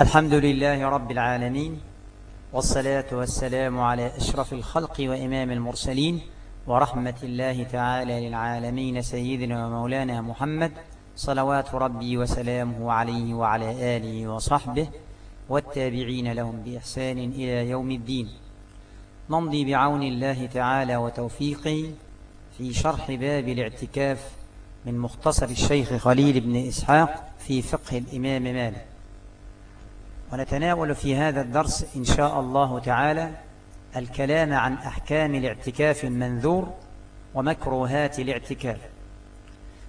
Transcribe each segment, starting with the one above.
الحمد لله رب العالمين والصلاة والسلام على أشرف الخلق وإمام المرسلين ورحمة الله تعالى للعالمين سيدنا ومولانا محمد صلوات ربي وسلامه عليه وعلى آله وصحبه والتابعين لهم بإحسان إلى يوم الدين. نمضي بعون الله تعالى وتوفيقه في شرح باب الاعتكاف من مختصر الشيخ خليل بن إسحاق في فقه الإمام مالك. ونتناول في هذا الدرس إن شاء الله تعالى الكلام عن أحكام الاعتكاف المنذور ومكروهات الاعتكاف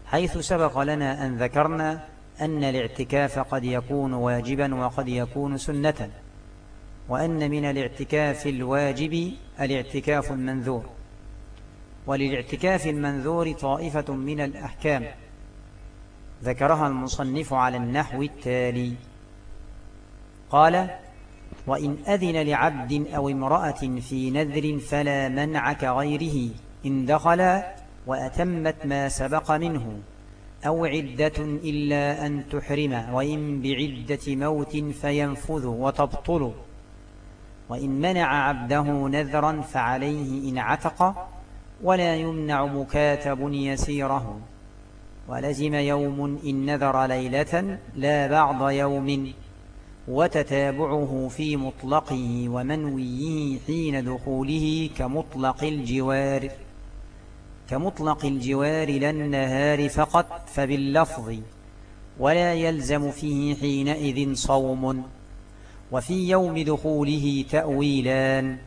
حيث سبق لنا أن ذكرنا أن الاعتكاف قد يكون واجبا وقد يكون سنة وأن من الاعتكاف الواجب الاعتكاف المنذور. وللاعتكاف المنذور طائفة من الأحكام ذكرها المصنف على النحو التالي. قال وإن أذن لعبد أو امرأة في نذر فلا منع كغيره إن دخل وأتمت ما سبق منه أو عدة إلا أن تحرم وإن بعدة موت فينفذ وتبطل وإن منع عبده نذرا فعليه إن عتق ولا يمنع مكاتب يسيره ولزم يوم إن نذر ليلة لا بعض يوم وتتابعه في مطلقه ومنويه حين دخوله كمطلق الجوار كمطلق الجوار للنهار فقط فباللفظ ولا يلزم فيه حينئذ صوم وفي يوم دخوله تأويلان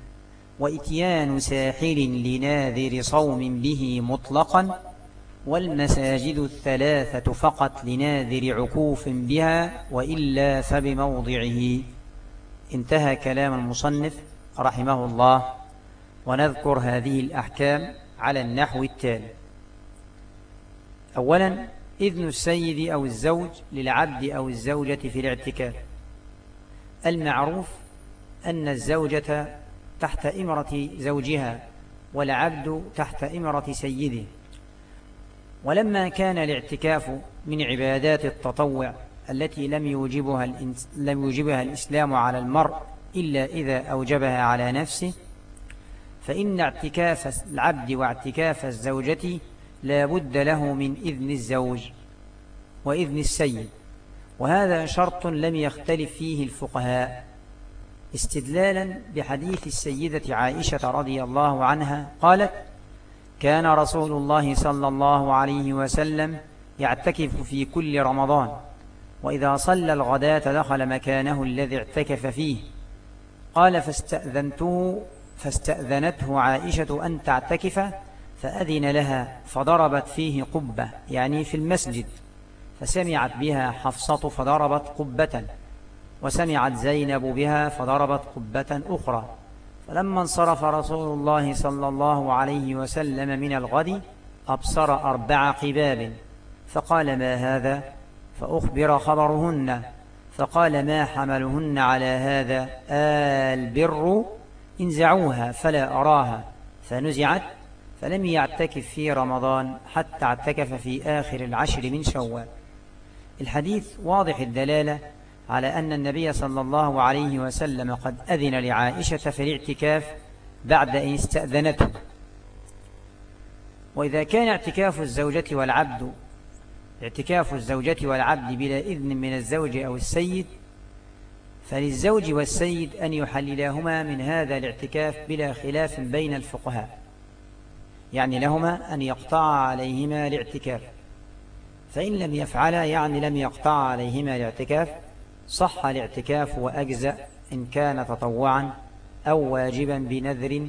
وإتيان ساحل لناذر صوم به مطلقا والمساجد الثلاثة فقط لناذر عكوف بها وإلا فبموضعه. انتهى كلام المصنف رحمه الله ونذكر هذه الأحكام على النحو التالي. أولا إذن السيد أو الزوج للعبد أو الزوجة في الاعتكاف. المعروف أن الزوجة تحت إمرة زوجها والعبد تحت إمرة سيده. ولما كان الاعتكاف من عبادات التطوع التي لم يوجبها, لم يوجبها الإسلام على المرء إلا إذا أوجبها على نفسه فإن اعتكاف العبد واعتكاف الزوجة لا بد له من إذن الزوج وإذن السيد وهذا شرط لم يختلف فيه الفقهاء استدلالا بحديث السيدة عائشة رضي الله عنها قالت كان رسول الله صلى الله عليه وسلم يعتكف في كل رمضان وإذا صلى الغداة دخل مكانه الذي اعتكف فيه. قال فاستأذنته فاستأذنته عائشة أن تعتكف فأذن لها فضربت فيه قبة يعني في المسجد. فسمعت بها حفصة فضربت قبة وسمعت زينب بها فضربت قبة أخرى. فلما انصرف رسول الله صلى الله عليه وسلم من الغد أبصر أربع قباب فقال ما هذا؟ فأخبر خبرهن فقال ما حملهن على هذا؟ البر انزعوها فلا أراها. فنزعت فلم يعتكف في رمضان حتى اعتكف في آخر العشر من شوال. الحديث واضح الدلالة على أن النبي صلى الله عليه وسلم قد أذن لعائشة في الاعتكاف بعد أن استأذنته. وإذا كان اعتكاف الزوجة والعبد اعتكاف الزوجة والعبد بلا إذن من الزوج أو السيد فللزوج والسيد أن يحللاهما من هذا الاعتكاف بلا خلاف بين الفقهاء. يعني لهما أن يقطع عليهما الاعتكاف. فإن لم يفعلا يعني لم يقطع عليهما الاعتكاف صح الاعتكاف وأجزأ إن كان تطوعا أو واجبا بنذر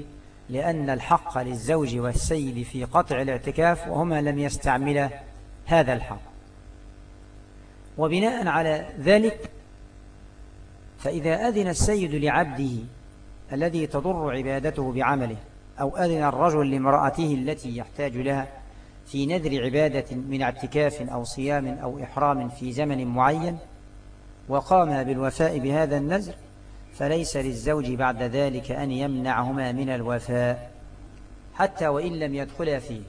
لأن الحق للزوج والسيد في قطع الاعتكاف وهما لم يستعملا هذا الحق. وبناء على ذلك فإذا أذن السيد لعبده الذي تضر عبادته بعمله أو أذن الرجل لامرأته التي يحتاج لها في نذر عبادة من اعتكاف أو صيام أو إحرام في زمن معين وقام بالوفاء بهذا النذر فليس للزوج بعد ذلك أن يمنعهما من الوفاء حتى وإن لم يدخلا فيه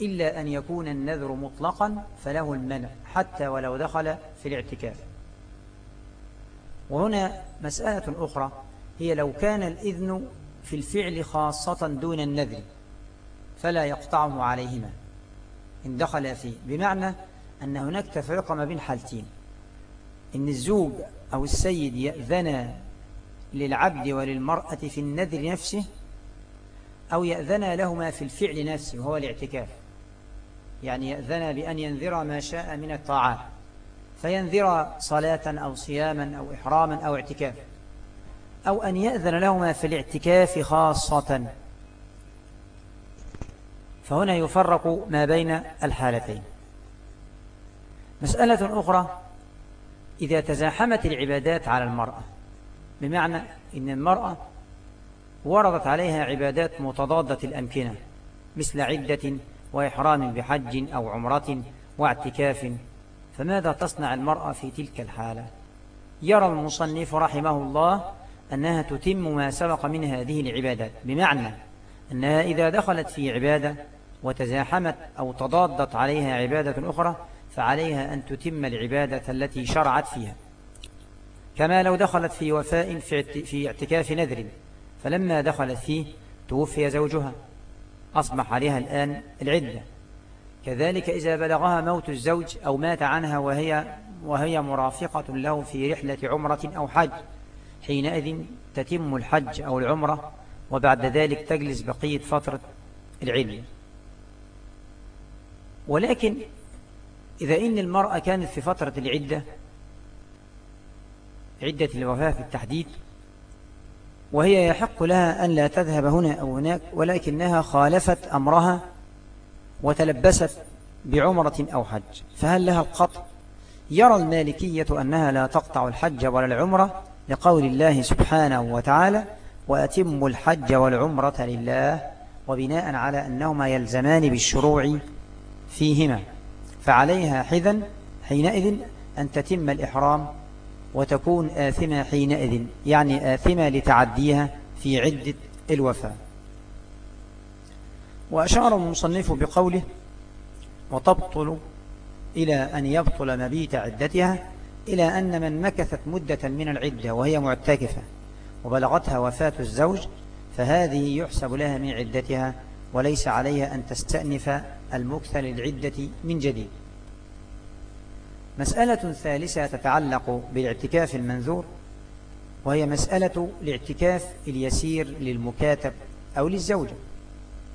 إلا أن يكون النذر مطلقا فله المنع حتى ولو دخل في الاعتكاف. وهنا مسألة أخرى هي لو كان الإذن في الفعل خاصة دون النذر فلا يقطعه عليهما. إن دخل فيه بمعنى أن هناك تفرق ما بين حالتين. إن الزوج أو السيد يأذن للعبد وللمرأة في النذر نفسه أو يأذن لهما في الفعل نفسه وهو الاعتكاف. يعني يأذن بأن ينذر ما شاء من الطاعات فينذر صلاة أو صياما أو إحراما أو اعتكاف أو أن يأذن لهما في الاعتكاف خاصة. فهنا يفرق ما بين الحالتين. مسألة أخرى إذا تزاحمت العبادات على المرأة بمعنى إن المرأة وردت عليها عبادات متضادة الأمكنة مثل عدة وإحرام بحج أو عمرة واعتكاف فماذا تصنع المرأة في تلك الحالة؟ يرى المصنف رحمه الله أنها تتم ما سبق من هذه العبادات بمعنى أنها إذا دخلت في عبادة وتزاحمت أو تضادت عليها عبادة أخرى فعليها أن تتم العبادة التي شرعت فيها. كما لو دخلت في وفاء في اعتكاف نذر فلما دخلت فيه توفي زوجها. أصبح عليها الآن العدة. كذلك إذا بلغها موت الزوج أو مات عنها وهي, وهي مرافقة له في رحلة عمرة أو حج حينئذ تتم الحج أو العمرة وبعد ذلك تجلس بقية فترة العلم ولكن إذا إن المرأة كانت في فترة العدة عدة الوفاة في التحديد وهي يحق لها أن لا تذهب هنا أو هناك ولكنها خالفت أمرها وتلبست بعمرة أو حج. فهل لها القطع؟ يرى المالكية أنها لا تقطع الحج ولا العمرة لقول الله سبحانه وتعالى وأتم الحج والعمرة لله وبناء على أنهما يلزمان بالشروع فيهما. فعليها حذا حينئذ أن تتم الإحرام وتكون آثمة حينئذ يعني آثمة لتعديها في عدة الوفاة. وأشار المصنف بقوله وتبطل إلى أن يبطل مبيت عدتها إلى أن من مكثت مدة من العدة وهي معتكفة وبلغتها وفاة الزوج فهذه يحسب لها من عدتها وليس عليها أن تستأنف المكث للعدة من جديد. مسألة ثالثة تتعلق بالاعتكاف المنذور وهي مسألة الاعتكاف اليسير للمكاتب أو للزوجة.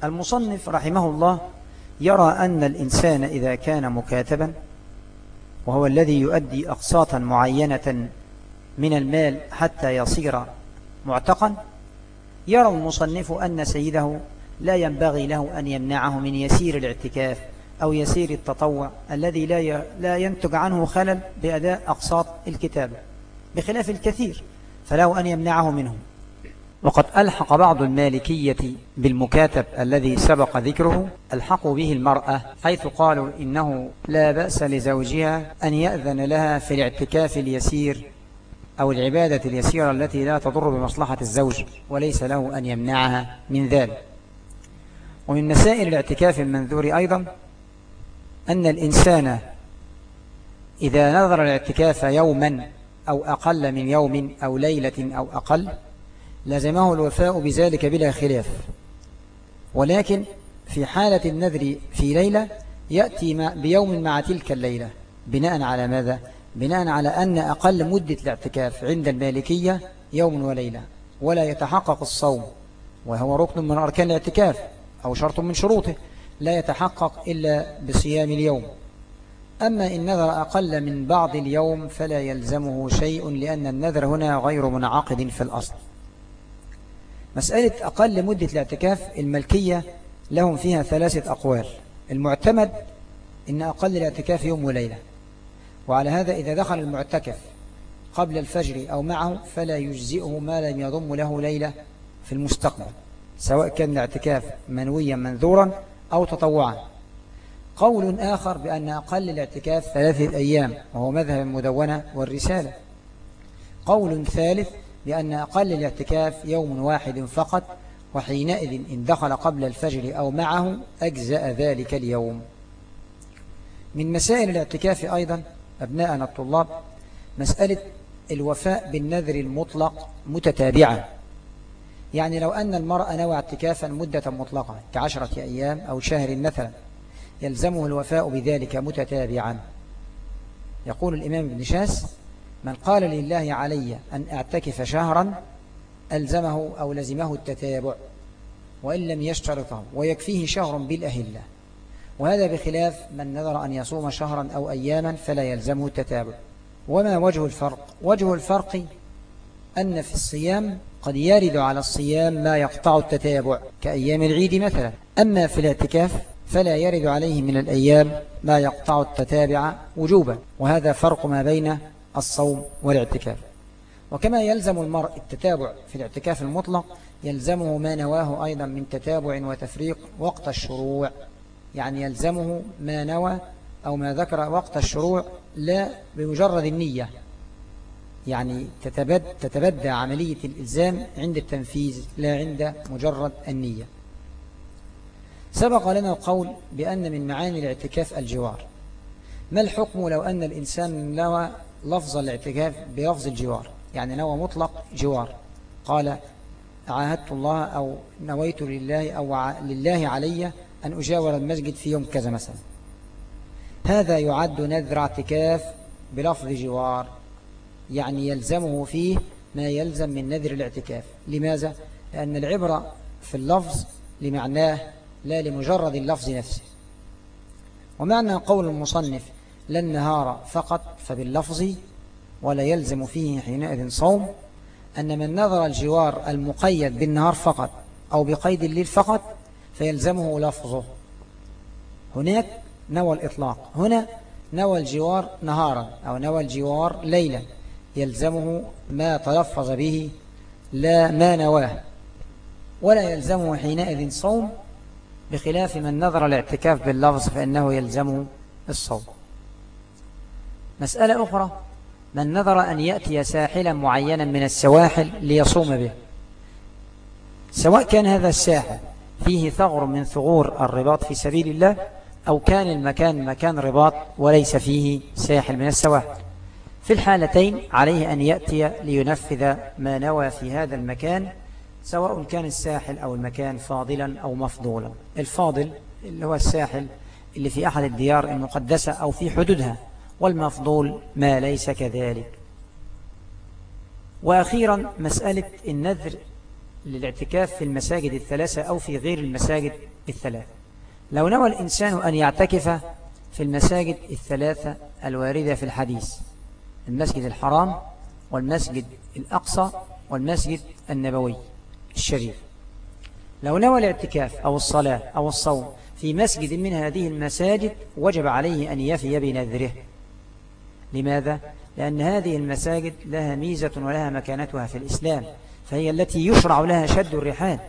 المصنف رحمه الله يرى أن الإنسان إذا كان مكاتبا وهو الذي يؤدي أقساطا معينة من المال حتى يصير معتقا يرى المصنف أن سيده لا ينبغي له أن يمنعه من يسير الاعتكاف أو يسير التطوع الذي لا لا ينتج عنه خلل بأداء أقساط الكتابة بخلاف الكثير فله أن يمنعه منه وقد ألحق بعض المالكية بالمكاتب الذي سبق ذكره الحقوا به المرأة حيث قالوا إنه لا بأس لزوجها أن يأذن لها في الاعتكاف اليسير أو العبادة اليسيرة التي لا تضر بمصلحة الزوج وليس له أن يمنعها من ذلك. ومن مسائل الاعتكاف المنذور أيضا أن الإنسان إذا نظر الاعتكاف يوما أو أقل من يوم أو ليلة أو أقل لزمه الوفاء بذلك بلا خلاف ولكن في حالة النذر في ليلة يأتي بيوم مع تلك الليلة بناء على ماذا؟ بناء على أن أقل مدة الاعتكاف عند المالكية يوم وليلة ولا يتحقق الصوم وهو ركن من أركان الاعتكاف أو شرط من شروطه لا يتحقق إلا بصيام اليوم. أما إن نذر أقل من بعض اليوم فلا يلزمه شيء لأن النذر هنا غير منعقد في الأصل. مسألة أقل مدة الاعتكاف الملكية لهم فيها ثلاثة أقوال. المعتمد إن أقل الاعتكاف يوم وليلة. وعلى هذا إذا دخل المعتكف قبل الفجر أو معه فلا يجزئه ما لم يضم له ليلة في المستقبل. سواء كان الاعتكاف منويا منذورا أو تطوعا. قول آخر بأن أقل الاعتكاف ثلاثة أيام وهو مذهب المدونة والرسالة. قول ثالث بأن أقل الاعتكاف يوم واحد فقط وحينئذ إن دخل قبل الفجر أو معه أجزأ ذلك اليوم. من مسائل الاعتكاف أيضا أبناءنا الطلاب مسألة الوفاء بالنذر المطلق متتابعا يعني لو أن المرأة نوى اعتكافا مدة مطلقة كعشرة أيام أو شهر مثلا يلزمه الوفاء بذلك متتابعا. يقول الإمام ابن شاس من قال لله علي أن أعتكف شهرا ألزمه أو لزمه التتابع وإن لم يشترطه ويكفيه شهر بالأهلة. وهذا بخلاف من نذر أن يصوم شهرا أو أياما فلا يلزمه التتابع. وما وجه الفرق؟ وجه الفرق أن في الصيام قد يرد على الصيام ما يقطع التتابع كأيام العيد مثلا. أما في الاعتكاف فلا يرد عليه من الأيام ما يقطع التتابع وجوبا وهذا فرق ما بين الصوم والاعتكاف. وكما يلزم المرء التتابع في الاعتكاف المطلق يلزمه ما نواه أيضا من تتابع وتفريق وقت الشروع. يعني يلزمه ما نوى أو ما ذكر وقت الشروع لا بمجرد النية يعني تتبد تتبدى عملية الإلزام عند التنفيذ لا عند مجرد النية. سبق لنا القول بأن من معاني الاعتكاف الجوار. ما الحكم لو أن الإنسان نوى لفظ الاعتكاف بلفظ الجوار؟ يعني نوى مطلق جوار. قال عاهدت الله أو نويت لله أو لله علي أن أجاور المسجد في يوم كذا مثلا. هذا يعد نذر اعتكاف بلفظ جوار. يعني يلزمه فيه ما يلزم من نذر الاعتكاف. لماذا؟ لأن العبرة في اللفظ لمعناه لا لمجرد اللفظ نفسه. ومعنى قول المصنف لا النهار فقط فباللفظ ولا يلزم فيه حينئذ صوم أن من نظر الجوار المقيد بالنهار فقط أو بقيد الليل فقط فيلزمه لفظه. هناك نوى الإطلاق. هنا نوى الجوار نهارا أو نوى الجوار ليلا. يلزمه ما تلفظ به لا ما نواه ولا يلزمه حينئذ صوم بخلاف من نظر الاعتكاف باللفظ فإنه يلزمه الصوم. مسألة أخرى من نظر أن يأتي ساحلا معينا من السواحل ليصوم به. سواء كان هذا الساحل فيه ثغر من ثغور الرباط في سبيل الله أو كان المكان مكان رباط وليس فيه ساحل من السواحل. في الحالتين عليه أن يأتي لينفذ ما نوى في هذا المكان سواء كان الساحل أو المكان فاضلا أو مفضولا. الفاضل اللي هو الساحل اللي في أحد الديار المقدسة أو في حدودها والمفضول ما ليس كذلك. وأخيرا مسألة النذر للاعتكاف في المساجد الثلاثة أو في غير المساجد الثلاثة. لو نوى الإنسان أن يعتكف في المساجد الثلاثة الواردة في الحديث المسجد الحرام والمسجد الأقصى والمسجد النبوي الشريف. لو نوى الاعتكاف أو الصلاة أو الصوم في مسجد من هذه المساجد وجب عليه أن يفي بنذره. لماذا؟ لأن هذه المساجد لها ميزة ولها مكانتها في الإسلام فهي التي يشرع لها شد الرحال.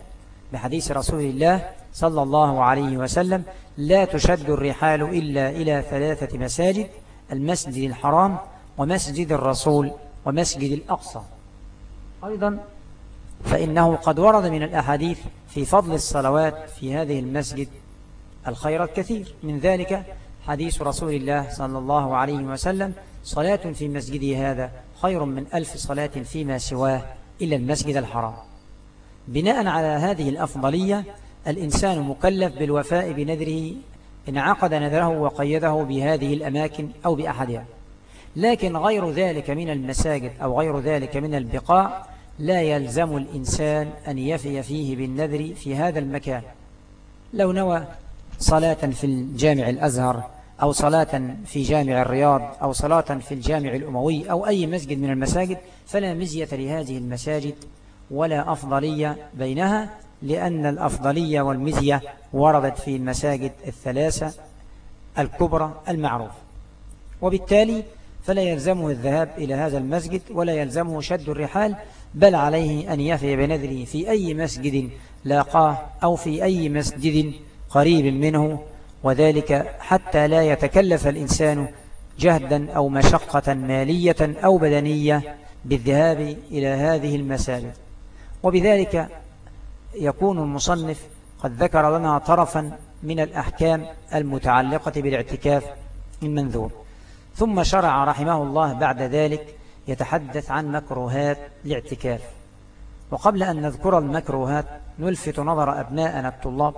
بحديث رسول الله صلى الله عليه وسلم لا تشد الرحال إلا إلى ثلاثة مساجد المسجد الحرام ومسجد الرسول ومسجد الأقصى. أيضا فإنه قد ورد من الأحاديث في فضل الصلوات في هذه المسجد الخير الكثير. من ذلك حديث رسول الله صلى الله عليه وسلم صلاة في مسجده هذا خير من ألف صلاة فيما سواه إلا المسجد الحرام. بناء على هذه الأفضلية الإنسان مكلف بالوفاء بنذره إن عقد نذره وقيده بهذه الأماكن أو بأحدها. لكن غير ذلك من المساجد أو غير ذلك من البقاع لا يلزم الإنسان أن يفي فيه بالنذر في هذا المكان. لو نوى صلاة في الجامع الأزهر أو صلاة في جامع الرياض أو صلاة في الجامع الأموي أو أي مسجد من المساجد فلا مزية لهذه المساجد ولا أفضلية بينها لأن الأفضلية والمزية وردت في المساجد الثلاثة الكبرى المعروف. وبالتالي فلا يلزمه الذهاب إلى هذا المسجد ولا يلزمه شد الرحال بل عليه أن يفي بنذره في أي مسجد لاقاه أو في أي مسجد قريب منه. وذلك حتى لا يتكلف الإنسان جهدا أو مشقة مالية أو بدنية بالذهاب إلى هذه المساجد. وبذلك يكون المصنف قد ذكر لنا طرفا من الأحكام المتعلقة بالاعتكاف المنذور. ثم شرع رحمه الله بعد ذلك يتحدث عن مكروهات الاعتكاف. وقبل أن نذكر المكروهات نلفت نظر أبناءنا الطلاب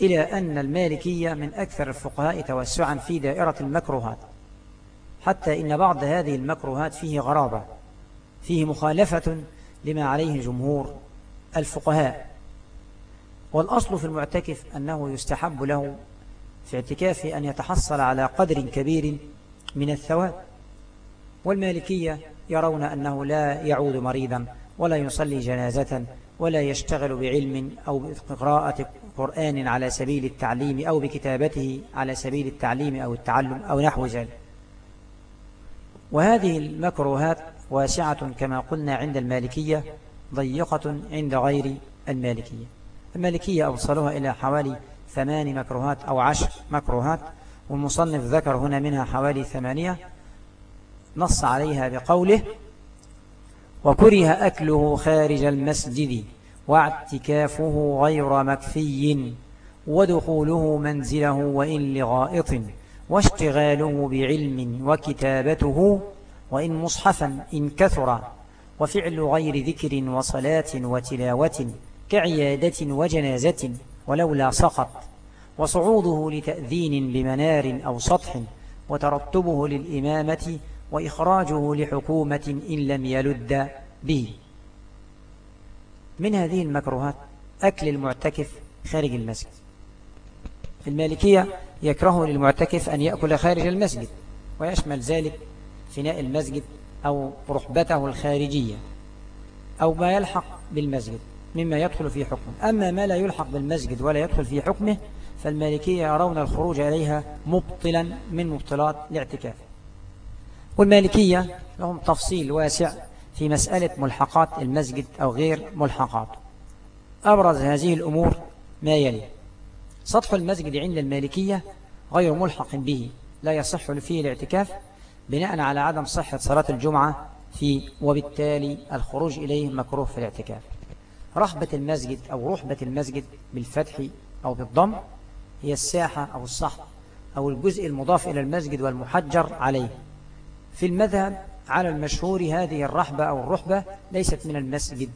إلى أن المالكية من أكثر الفقهاء توسعا في دائرة المكروهات حتى إن بعض هذه المكروهات فيه غرابة فيه مخالفة لما عليه جمهور الفقهاء. والأصل في المعتكف أنه يستحب له في اعتكافه أن يتحصل على قدر كبير من الثواب. والمالكية يرون أنه لا يعود مريضا ولا يصلي جنازة ولا يشتغل بعلم أو بقراءة قرآن على سبيل التعليم أو بكتابته على سبيل التعليم أو التعلم أو نحو ذلك. وهذه المكروهات واسعة كما قلنا عند المالكية ضيقة عند غير المالكية. المالكية أوصلها إلى حوالي ثمان مكروهات أو عشر مكروهات والمصنف ذكر هنا منها حوالي ثمانية. نص عليها بقوله وكره أكله خارج المسجد واعتكافه غير مكفي ودخوله منزله وإن لغائط واشتغاله بعلم وكتابته وإن مصحفا إن كثر وفعل غير ذكر وصلاة وتلاوة كعيادة وجنازة. ولولا سقط وصعوده لتأذين بمنار أو سطح وترتبه للإمامة وإخراجه لحكومة إن لم يلد به. من هذه المكروهات أكل المعتكف خارج المسجد. المالكية يكره للمعتكف أن يأكل خارج المسجد ويشمل ذلك فناء المسجد أو رحبته الخارجية أو ما يلحق بالمسجد. مما يدخل في حكمه. أما ما لا يلحق بالمسجد ولا يدخل في حكمه فالمالكية يرون الخروج إليها مبطلا من مبطلات الاعتكاف. والمالكية لهم تفصيل واسع في مسألة ملحقات المسجد أو غير ملحقات أبرز هذه الأمور ما يلي. سطح المسجد عند المالكية غير ملحق به لا يصح فيه الاعتكاف بناء على عدم صحة صلاة الجمعة فيه وبالتالي الخروج إليه مكروه في الاعتكاف. رحبة المسجد أو رحبة المسجد بالفتح أو بالضم هي الساحة أو الصحن أو الجزء المضاف إلى المسجد والمحجر عليه. في المذهب على المشهور هذه الرحبة أو الرحبة ليست من المسجد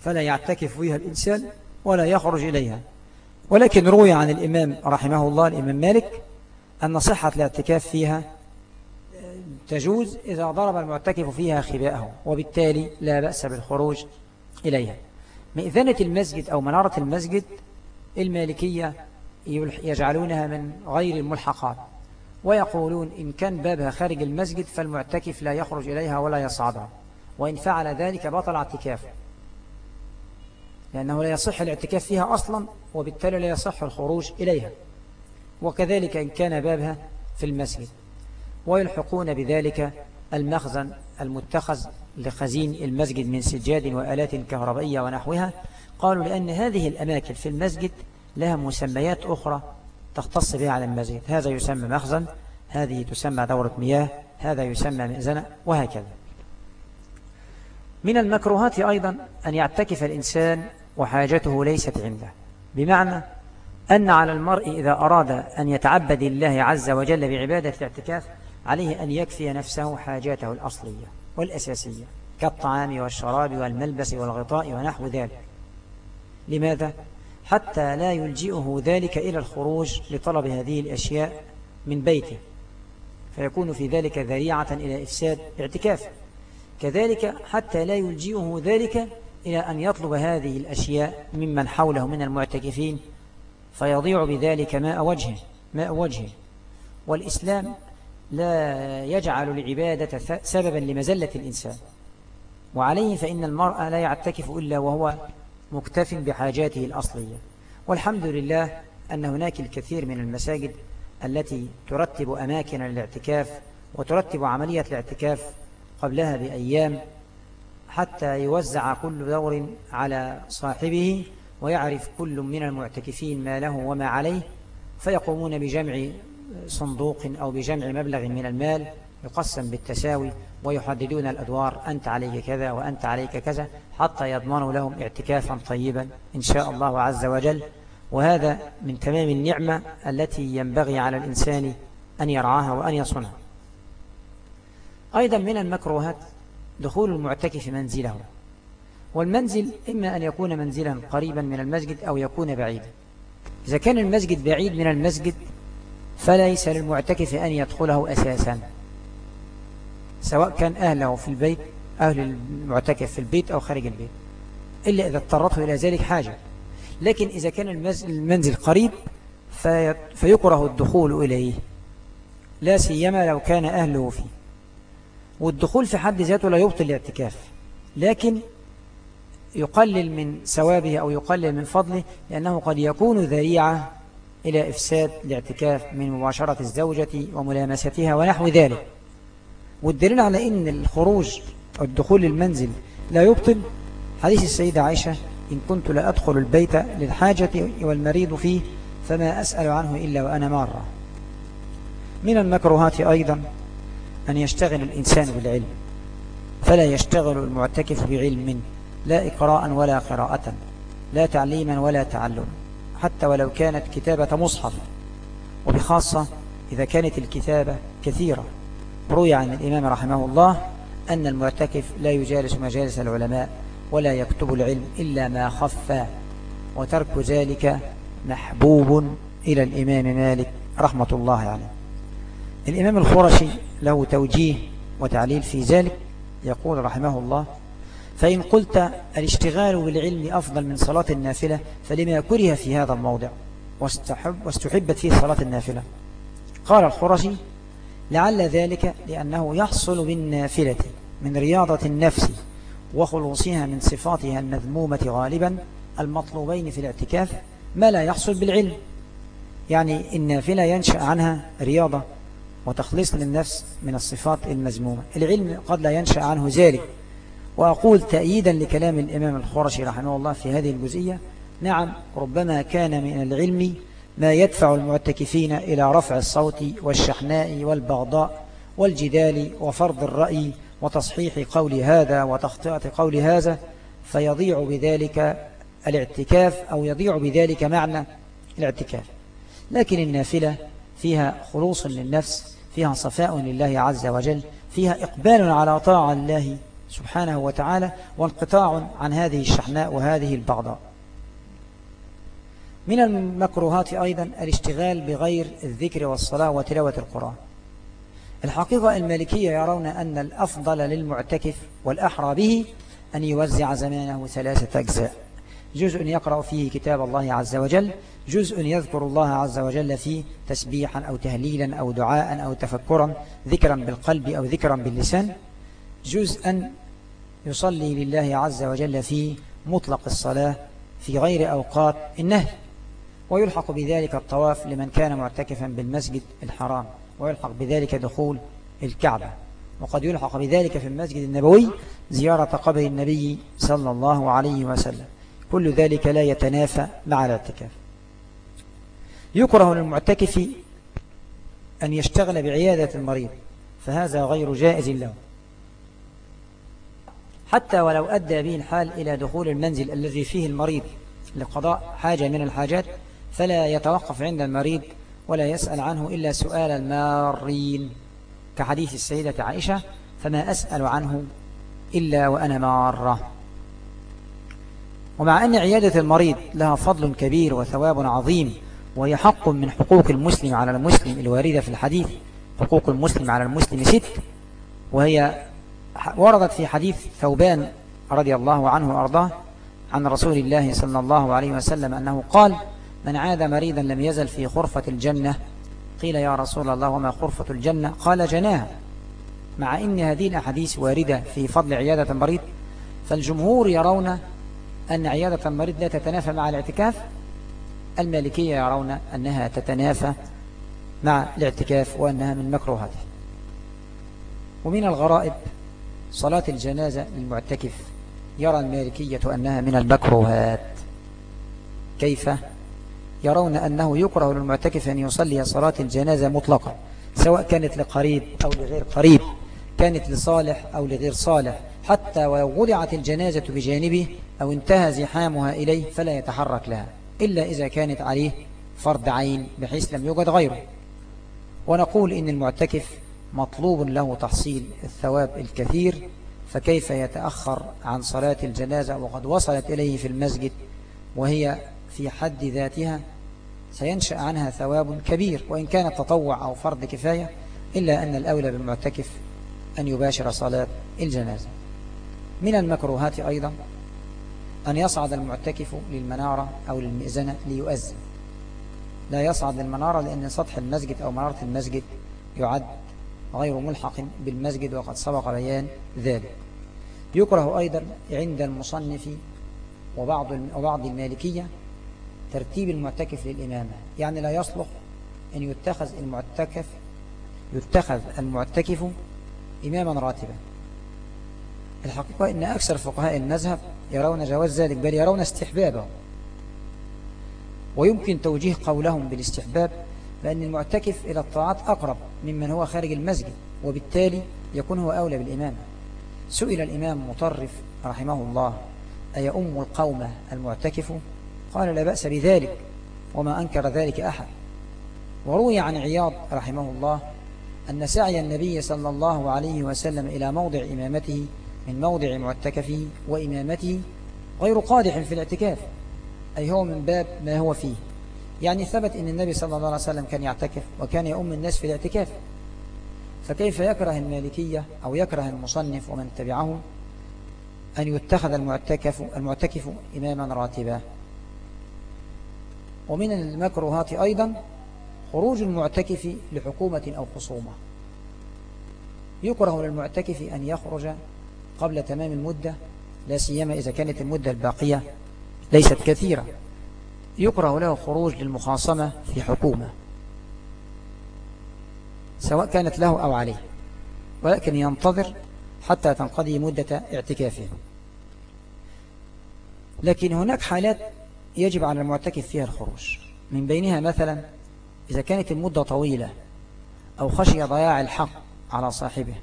فلا يعتكف فيها الإنسان ولا يخرج إليها. ولكن روي عن الإمام رحمه الله الإمام مالك أن صحة الاعتكاف فيها تجوز إذا ضرب المعتكف فيها خباءه وبالتالي لا بأس بالخروج إليها. مئذنة المسجد أو منارة المسجد المالكية يجعلونها من غير الملحقات ويقولون إن كان بابها خارج المسجد فالمعتكف لا يخرج إليها ولا يصعدها وإن فعل ذلك بطل اعتكافه لأنه لا يصح الاعتكاف فيها أصلا وبالتالي لا يصح الخروج إليها وكذلك إن كان بابها في المسجد ويلحقون بذلك المخزن المتخذ لخزين المسجد من سجاد وآلات كهربائية ونحوها قالوا لأن هذه الأماكن في المسجد لها مسميات أخرى تختص بها على المسجد. هذا يسمى مخزن هذه تسمى دورة مياه هذا يسمى مئزنة وهكذا. من المكروهات أيضا أن يعتكف الإنسان وحاجته ليست عنده. بمعنى أن على المرء إذا أراد أن يتعبد الله عز وجل بعبادة الاعتكاف عليه أن يكفي نفسه حاجاته الأصلية. والأساسية كالطعام والشراب والملبس والغطاء ونحو ذلك. لماذا؟ حتى لا يلجئه ذلك إلى الخروج لطلب هذه الأشياء من بيته فيكون في ذلك ذريعة إلى إفساد اعتكافه كذلك حتى لا يلجئه ذلك إلى أن يطلب هذه الأشياء ممن حوله من المعتكفين فيضيع بذلك ماء وجهه ماء وجهه. والإسلام لا يجعل العبادة سببا لمزلة الإنسان. وعليه فإن المرأة لا يعتكف إلا وهو مكتف بحاجاته الأصلية. والحمد لله أن هناك الكثير من المساجد التي ترتب أماكن الاعتكاف وترتب عملية الاعتكاف قبلها بأيام حتى يوزع كل دور على صاحبه ويعرف كل من المعتكفين ما له وما عليه فيقومون بجمع صندوق أو بجمع مبلغ من المال يقسم بالتساوي ويحددون الأدوار أنت عليك كذا وأنت عليك كذا حتى يضمنوا لهم اعتكافا طيبا إن شاء الله عز وجل. وهذا من تمام النعمة التي ينبغي على الإنسان أن يرعاها وأن يصنها أيضا من المكروهات دخول المعتكف منزله. والمنزل إما أن يكون منزلا قريبا من المسجد أو يكون بعيدا. إذا كان المسجد بعيد من المسجد فليس للمعتكف أن يدخله أساسا. سواء كان أهله في البيت أهل المعتكف في البيت أو خارج البيت. إلا إذا اضطرته إلى ذلك حاجة. لكن إذا كان المنزل قريب فيكره الدخول إليه. لا سيما لو كان أهله فيه. والدخول في حد ذاته لا يبطل الاعتكاف. لكن يقلل من ثوابه أو يقلل من فضله لأنه قد يكون ذريعة إلى إفساد الاعتكاف من مباشرة الزوجة وملامستها ونحو ذلك. والدليل على أن الخروج أو الدخول للمنزل لا يبطل حديث السيدة عائشة إن كنت لا أدخل البيت للحاجة والمريض فيه فما أسأل عنه إلا وأنا مارة. من المكروهات أيضا أن يشتغل الإنسان بالعلم فلا يشتغل المعتكف بعلم لا إقراء ولا قراءة لا تعليما ولا تعلم حتى ولو كانت كتابة مصحف. وبخاصة إذا كانت الكتابة كثيرة. روي عن الإمام رحمه الله أن المعتكف لا يجالس مجالس العلماء ولا يكتب العلم إلا ما خف. وترك ذلك محبوب إلى الإمام مالك رحمة الله عليه. الإمام الخرشي له توجيه وتعليل في ذلك. يقول رحمه الله فإن قلت الاشتغال بالعلم أفضل من صلاة النافلة فلما كره في هذا الموضع واستحب واستحبت فيه صلاة النافلة. قال الخرشي لعل ذلك لأنه يحصل بالنافلة من رياضة النفس وخلوصها من صفاتها المذمومة غالبا المطلوبين في الاعتكاف ما لا يحصل بالعلم. يعني النافلة ينشأ عنها رياضة وتخليص للنفس من الصفات المذمومة. العلم قد لا ينشأ عنه ذلك. وأقول تأييدا لكلام الإمام الخرشي رحمه الله في هذه الجزئية. نعم ربما كان من العلم ما يدفع المعتكفين إلى رفع الصوت والشحناء والبغضاء والجدال وفرض الرأي وتصحيح قول هذا وتخطئة قول هذا فيضيع بذلك الاعتكاف أو يضيع بذلك معنى الاعتكاف. لكن النافلة فيها خلوص للنفس فيها صفاء لله عز وجل فيها إقبال على طاعة الله سبحانه وتعالى وانقطاع عن هذه الشحناء وهذه البغضاء. من المكروهات أيضا الاشتغال بغير الذكر والصلاة وتلاوة القرآن. الحقيقة المالكية يرون أن الأفضل للمعتكف والأحرى به أن يوزع زمانه ثلاثة أجزاء. جزء يقرأ فيه كتاب الله عز وجل جزء يذكر الله عز وجل فيه تسبيحا أو تهليلا أو دعاء أو تفكرا ذكرا بالقلب أو ذكرا باللسان. جزءا يصلي لله عز وجل في مطلق الصلاة في غير أوقات النهي ويلحق بذلك الطواف لمن كان معتكفا بالمسجد الحرام ويلحق بذلك دخول الكعبة. وقد يلحق بذلك في المسجد النبوي زيارة قبر النبي صلى الله عليه وسلم. كل ذلك لا يتنافى مع الاعتكاف. يكره للمعتكف أن يشتغل بعيادة المريض فهذا غير جائز له. حتى ولو أدى به الحال إلى دخول المنزل الذي فيه المريض لقضاء حاجة من الحاجات فلا يتوقف عند المريض ولا يسأل عنه إلا سؤال المارين. كحديث السيدة عائشة فما أسأل عنه إلا وأنا مارة. ومع أن عيادة المريض لها فضل كبير وثواب عظيم وهي حق من حقوق المسلم على المسلم الواردة في الحديث حقوق المسلم على المسلم ست وهي وردت في حديث ثوبان رضي الله عنه وأرضاه عن رسول الله صلى الله عليه وسلم أنه قال من عاد مريضا لم يزل في خرفة الجنة. قيل يا رسول الله وما خرفة الجنة؟ قال جناها. مع أن هذه الأحاديث واردة في فضل عيادة المريض فالجمهور يرون أن عيادة المريض لا تتنافى مع الاعتكاف. المالكية يرون أنها تتنافى مع الاعتكاف وأنها من مكروهاته ومن الغرائب صلاة الجنازة للمعتكف. يرى المالكية أنها من المكروهات. كيف؟ يرون أنه يكره للمعتكف أن يصلي صلاة الجنازة مطلقا سواء كانت لقريب أو لغير قريب كانت لصالح أو لغير صالح. حتى ولو وضعت الجنازة بجانبه أو انتهى زحامها إليه فلا يتحرك لها إلا إذا كانت عليه فرض عين بحيث لم يوجد غيره. ونقول إن المعتكف مطلوب له تحصيل الثواب الكثير فكيف يتأخر عن صلاة الجنازة وقد وصلت إليه في المسجد وهي في حد ذاتها؟ سينشأ عنها ثواب كبير وإن كانت تطوع أو فرض كفاية إلا أن الأولى بالمعتكف أن يباشر صلاة الجنازة. من المكروهات أيضا أن يصعد المعتكف للمنارة أو للمئزنة ليؤذن. لا يصعد للمنارة لأن سطح المسجد أو منارة المسجد يعد غير ملحق بالمسجد وقد سبق بيان ذلك. يكره أيضا عند المصنف وبعض وبعض المالكية ترتيب المعتكف للإمامة. يعني لا يصلح أن يتخذ المعتكف يتخذ المعتكف إماما راتبا. الحقيقة أن أكثر فقهاء المذهب يرون جواز ذلك بل يرون استحبابه. ويمكن توجيه قولهم بالاستحباب لأن المعتكف إلى الطاعات أقرب ممن هو خارج المسجد وبالتالي يكون هو أولى بالإمامة. سئل الإمام مطرف رحمه الله أيأم القوم المعتكف؟ قال لا بأس بذلك وما أنكر ذلك أحد. وروي عن عياض رحمه الله أن سعي النبي صلى الله عليه وسلم إلى موضع إمامته من موضع معتكفه وإمامته غير قادح في الاعتكاف أي هو من باب ما هو فيه. يعني ثبت أن النبي صلى الله عليه وسلم كان يعتكف وكان يؤم الناس في الاعتكاف. فكيف يكره المالكية أو يكره المصنف ومن تبعه أن يتخذ المعتكف, المعتكف إماما راتبا؟ ومن المكروهات أيضا خروج المعتكف لحكومة أو خصومة. يكره للمعتكف أن يخرج قبل تمام المدة لا سيما إذا كانت المدة الباقية ليست كثيرة. يكره له خروج للمخاصمة في حكومة سواء كانت له أو عليه ولكن ينتظر حتى تنقضي مدة اعتكافه. لكن هناك حالات يجب على المعتكف فيها الخروج. من بينها مثلا إذا كانت المدة طويلة أو خشي ضياع الحق على صاحبه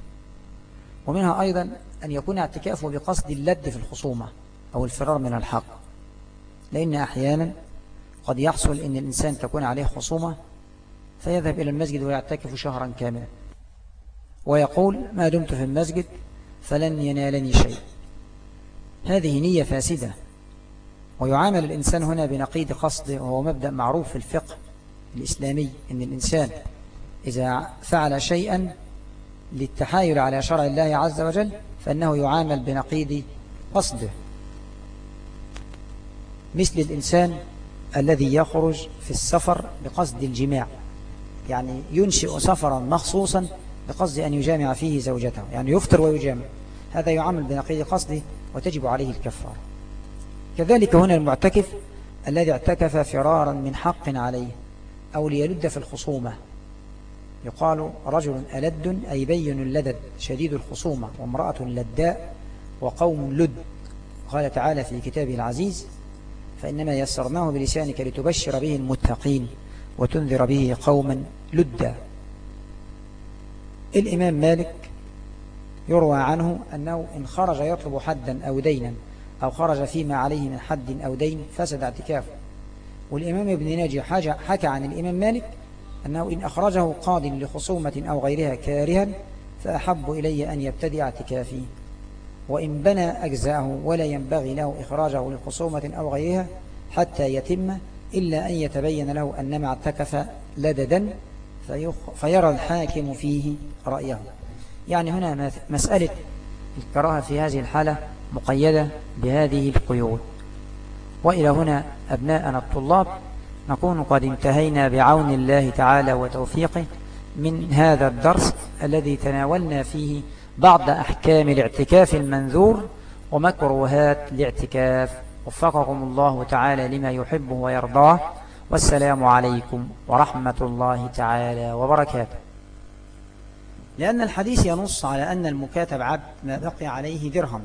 ومنها أيضا أن يكون اعتكافه بقصد اللد في الخصومة أو الفرار من الحق لأن أحيانا قد يحصل أن الإنسان تكون عليه خصومة فيذهب إلى المسجد ويعتكف شهرا كاملا. ويقول ما دمت في المسجد فلن ينالني شيء. هذه نية فاسدة. ويعامل الإنسان هنا بنقيد قصده وهو مبدأ معروف في الفقه الإسلامي أن الإنسان إذا فعل شيئا للتحايل على شرع الله عز وجل فإنه يعامل بنقيض قصده. مثل الإنسان الذي يخرج في السفر بقصد الجماع. يعني ينشئ سفرا مخصوصا بقصد أن يجامع فيه زوجته. يعني يفطر ويجامع. هذا يعامل بنقيض قصده وتجب عليه الكفارة. كذلك هنا المعتكف الذي اعتكف فرارا من حق عليه أو ليلد في الخصومة. يقال رجل ألد أي بين اللدد شديد الخصومة وامرأة لداء وقوم لد. قال تعالى في كتابه العزيز فإنما يسرناه بلسانك لتبشر به المتقين وتنذر به قوما لدا. الإمام مالك يروى عنه أنه إن خرج يطلب حدا أو دينا أو خرج فيما عليه من حد أو دين فسد اعتكافه. والإمام ابن ناجي حكى عن الإمام مالك أنه إن أخرجه قاض لخصومة أو غيرها كارها فأحب إلي أن يبتدي اعتكافي. وإن بنى أجزاءه ولا ينبغي له إخراجه لخصومة أو غيرها حتى يتم إلا أن يتبين له أنما اعتكف لددا فيرى الحاكم فيه رأيه. يعني هنا مسألة الكراهة في هذه الحالة مقيدة بهذه القيود. وإلى هنا أبناءنا الطلاب نكون قد انتهينا بعون الله تعالى وتوفيقه من هذا الدرس الذي تناولنا فيه بعض أحكام الاعتكاف المنذور ومكروهات الاعتكاف. وفقكم الله تعالى لما يحبه ويرضاه. والسلام عليكم ورحمة الله تعالى وبركاته. لأن الحديث ينص على أن المكاتب عبد ما بقي عليه درهم.